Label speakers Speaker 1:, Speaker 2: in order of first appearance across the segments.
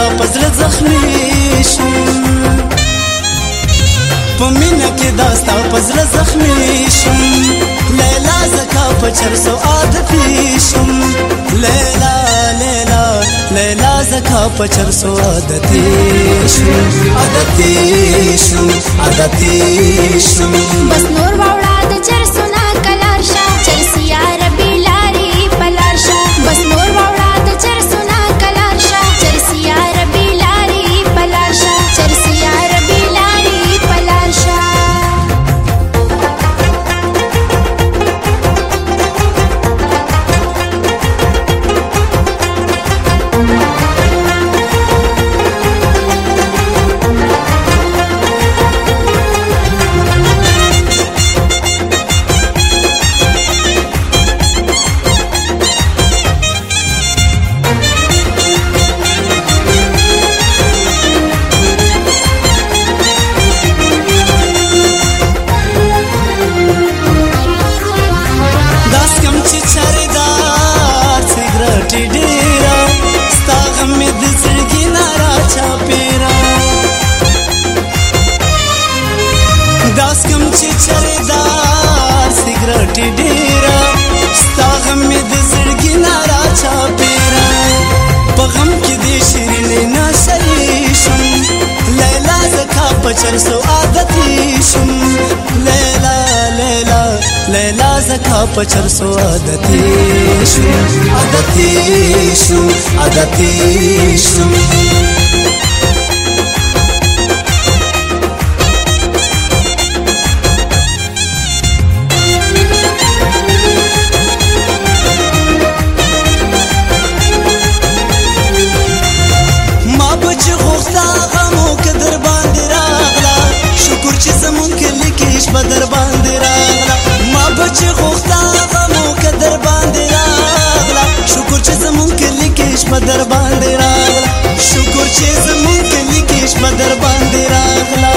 Speaker 1: ستا پزړه زخمی شم په مینا کې دا ستا پزړه زخمی شم لیلا زکا په چر سو عادتي شم لیلا لیلا لیلا زکا په چر سو عادتي شم عادتي شم عادتي شم
Speaker 2: بس نور واوړه
Speaker 1: بچر سو عادتی شم لیلا لیلا لیلا زکا بچر سو عادتی شم عادتی شم عادتی شم ما در باندې راغله شکر چې زمونږ کلی کې ما در باندې راغله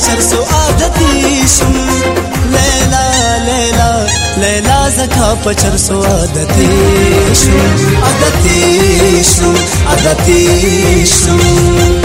Speaker 1: बशर सो आदती सुन लैला लैला लैला जखा पचर सो आदती सुन आदती सुन